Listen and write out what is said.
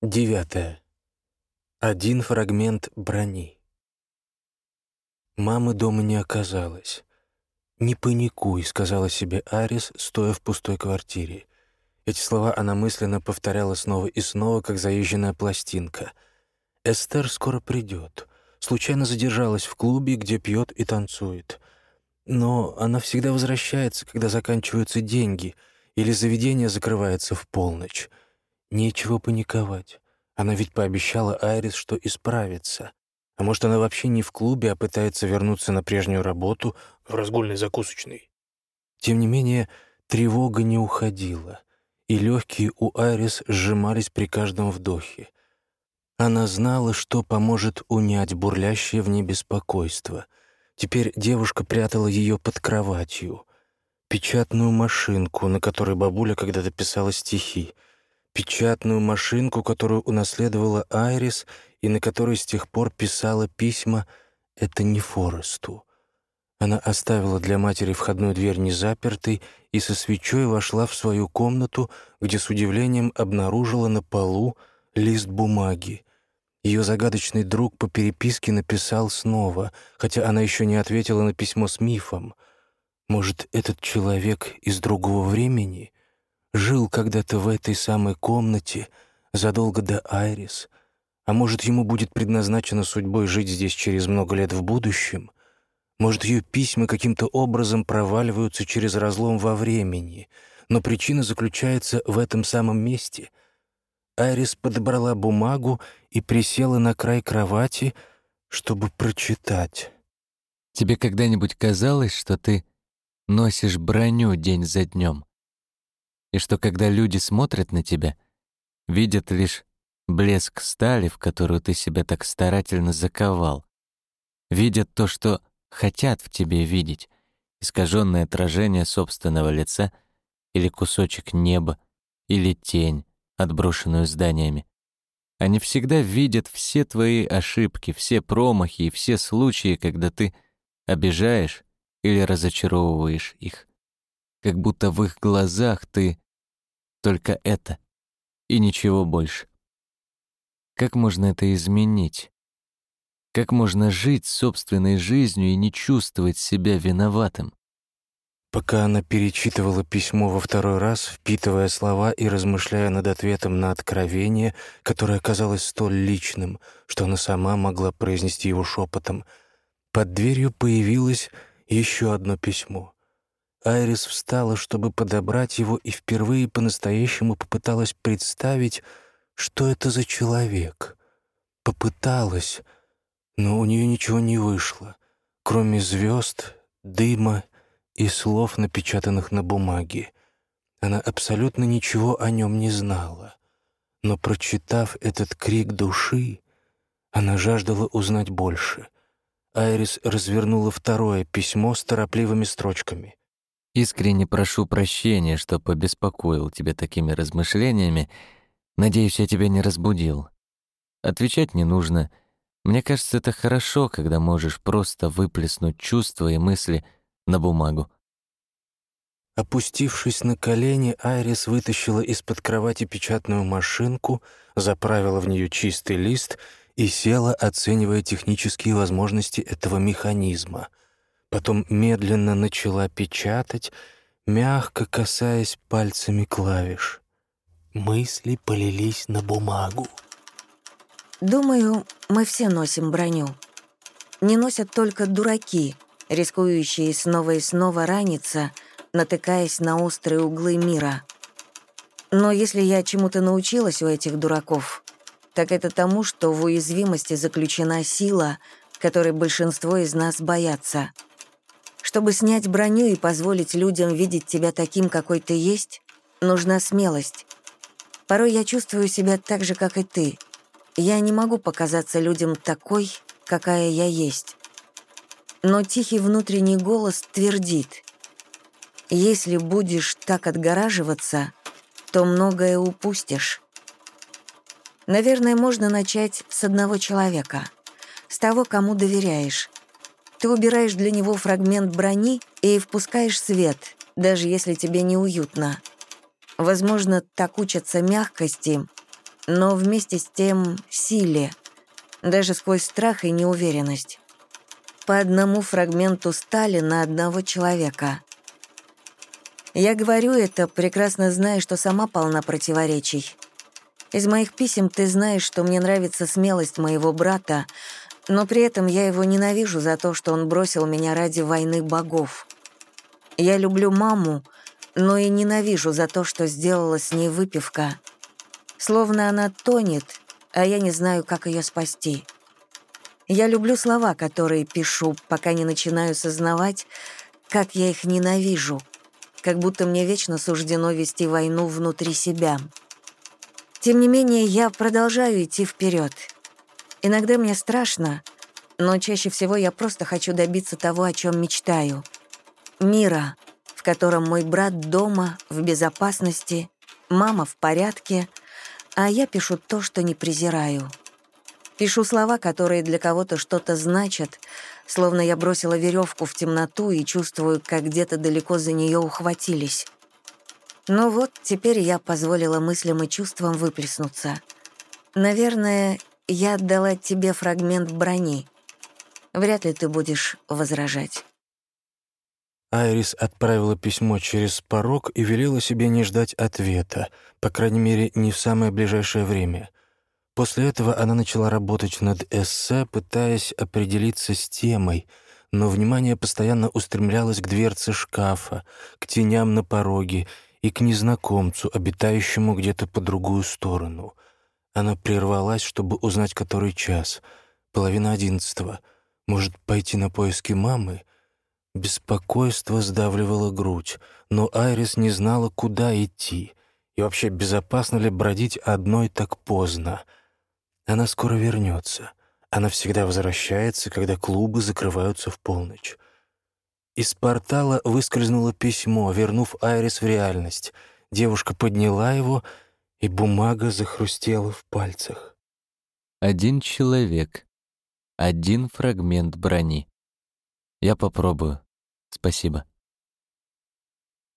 Девятое. Один фрагмент брони. Мамы дома не оказалось. «Не паникуй», — сказала себе Арис, стоя в пустой квартире. Эти слова она мысленно повторяла снова и снова, как заезженная пластинка. «Эстер скоро придет. Случайно задержалась в клубе, где пьет и танцует. Но она всегда возвращается, когда заканчиваются деньги, или заведение закрывается в полночь. Нечего паниковать. Она ведь пообещала Айрис, что исправится. А может, она вообще не в клубе, а пытается вернуться на прежнюю работу в разгульной закусочной. Тем не менее, тревога не уходила, и легкие у Айрис сжимались при каждом вдохе. Она знала, что поможет унять бурлящее в ней беспокойство. Теперь девушка прятала ее под кроватью. Печатную машинку, на которой бабуля когда-то писала стихи — печатную машинку, которую унаследовала Айрис и на которой с тех пор писала письма «Это не Форесту». Она оставила для матери входную дверь незапертой и со свечой вошла в свою комнату, где с удивлением обнаружила на полу лист бумаги. Ее загадочный друг по переписке написал снова, хотя она еще не ответила на письмо с мифом. Может, этот человек из другого времени — жил когда-то в этой самой комнате задолго до Айрис, а может, ему будет предназначено судьбой жить здесь через много лет в будущем? Может, ее письма каким-то образом проваливаются через разлом во времени, но причина заключается в этом самом месте. Айрис подобрала бумагу и присела на край кровати, чтобы прочитать. «Тебе когда-нибудь казалось, что ты носишь броню день за днем? И что когда люди смотрят на тебя, видят лишь блеск стали, в которую ты себя так старательно заковал, видят то, что хотят в тебе видеть, искаженное отражение собственного лица или кусочек неба, или тень, отброшенную зданиями. Они всегда видят все твои ошибки, все промахи и все случаи, когда ты обижаешь или разочаровываешь их как будто в их глазах ты только это и ничего больше. Как можно это изменить? Как можно жить собственной жизнью и не чувствовать себя виноватым? Пока она перечитывала письмо во второй раз, впитывая слова и размышляя над ответом на откровение, которое оказалось столь личным, что она сама могла произнести его шепотом, под дверью появилось еще одно письмо. Айрис встала, чтобы подобрать его, и впервые по-настоящему попыталась представить, что это за человек. Попыталась, но у нее ничего не вышло, кроме звезд, дыма и слов, напечатанных на бумаге. Она абсолютно ничего о нем не знала. Но, прочитав этот крик души, она жаждала узнать больше. Айрис развернула второе письмо с торопливыми строчками. Искренне прошу прощения, что побеспокоил тебя такими размышлениями. Надеюсь, я тебя не разбудил. Отвечать не нужно. Мне кажется, это хорошо, когда можешь просто выплеснуть чувства и мысли на бумагу. Опустившись на колени, Айрис вытащила из-под кровати печатную машинку, заправила в нее чистый лист и села, оценивая технические возможности этого механизма — потом медленно начала печатать, мягко касаясь пальцами клавиш. Мысли полились на бумагу. «Думаю, мы все носим броню. Не носят только дураки, рискующие снова и снова раниться, натыкаясь на острые углы мира. Но если я чему-то научилась у этих дураков, так это тому, что в уязвимости заключена сила, которой большинство из нас боятся — чтобы снять броню и позволить людям видеть тебя таким, какой ты есть, нужна смелость. Порой я чувствую себя так же, как и ты. Я не могу показаться людям такой, какая я есть. Но тихий внутренний голос твердит. Если будешь так отгораживаться, то многое упустишь. Наверное, можно начать с одного человека, с того, кому доверяешь, ты убираешь для него фрагмент брони и впускаешь свет, даже если тебе неуютно. Возможно, так учатся мягкости, но вместе с тем силе, даже сквозь страх и неуверенность. По одному фрагменту стали на одного человека. Я говорю это, прекрасно зная, что сама полна противоречий. Из моих писем ты знаешь, что мне нравится смелость моего брата, но при этом я его ненавижу за то, что он бросил меня ради войны богов. Я люблю маму, но и ненавижу за то, что сделала с ней выпивка. Словно она тонет, а я не знаю, как ее спасти. Я люблю слова, которые пишу, пока не начинаю сознавать, как я их ненавижу, как будто мне вечно суждено вести войну внутри себя. Тем не менее, я продолжаю идти вперед. Иногда мне страшно, но чаще всего я просто хочу добиться того, о чем мечтаю. Мира, в котором мой брат дома, в безопасности, мама в порядке, а я пишу то, что не презираю. Пишу слова, которые для кого-то что-то значат, словно я бросила веревку в темноту и чувствую, как где-то далеко за нее ухватились. Ну вот, теперь я позволила мыслям и чувствам выплеснуться. Наверное, я отдала тебе фрагмент брони. Вряд ли ты будешь возражать. Айрис отправила письмо через порог и велела себе не ждать ответа, по крайней мере, не в самое ближайшее время. После этого она начала работать над эссе, пытаясь определиться с темой, но внимание постоянно устремлялось к дверце шкафа, к теням на пороге и к незнакомцу, обитающему где-то по другую сторону. Она прервалась, чтобы узнать, который час. Половина одиннадцатого. Может, пойти на поиски мамы? Беспокойство сдавливало грудь, но Айрис не знала, куда идти. И вообще, безопасно ли бродить одной так поздно? Она скоро вернется. Она всегда возвращается, когда клубы закрываются в полночь. Из портала выскользнуло письмо, вернув Айрис в реальность. Девушка подняла его, и бумага захрустела в пальцах. Один человек. Один фрагмент брони. Я попробую. Спасибо.